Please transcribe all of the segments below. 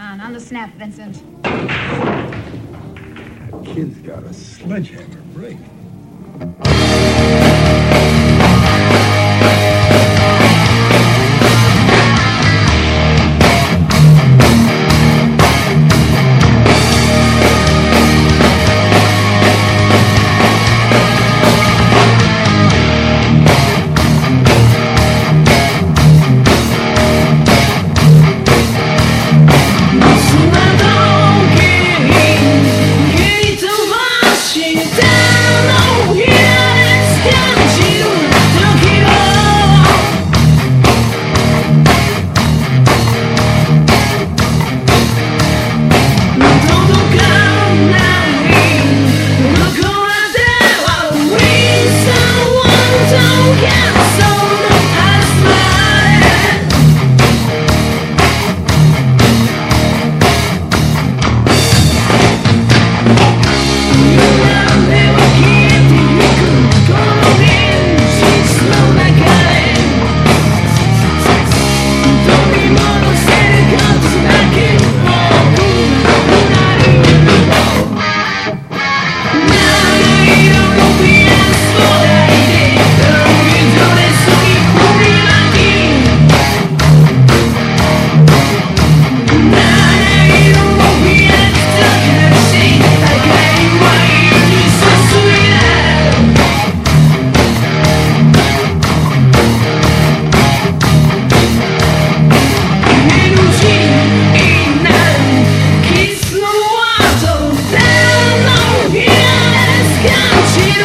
on, on the snap, Vincent. That kid's got a sledgehammer break.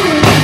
Thank you.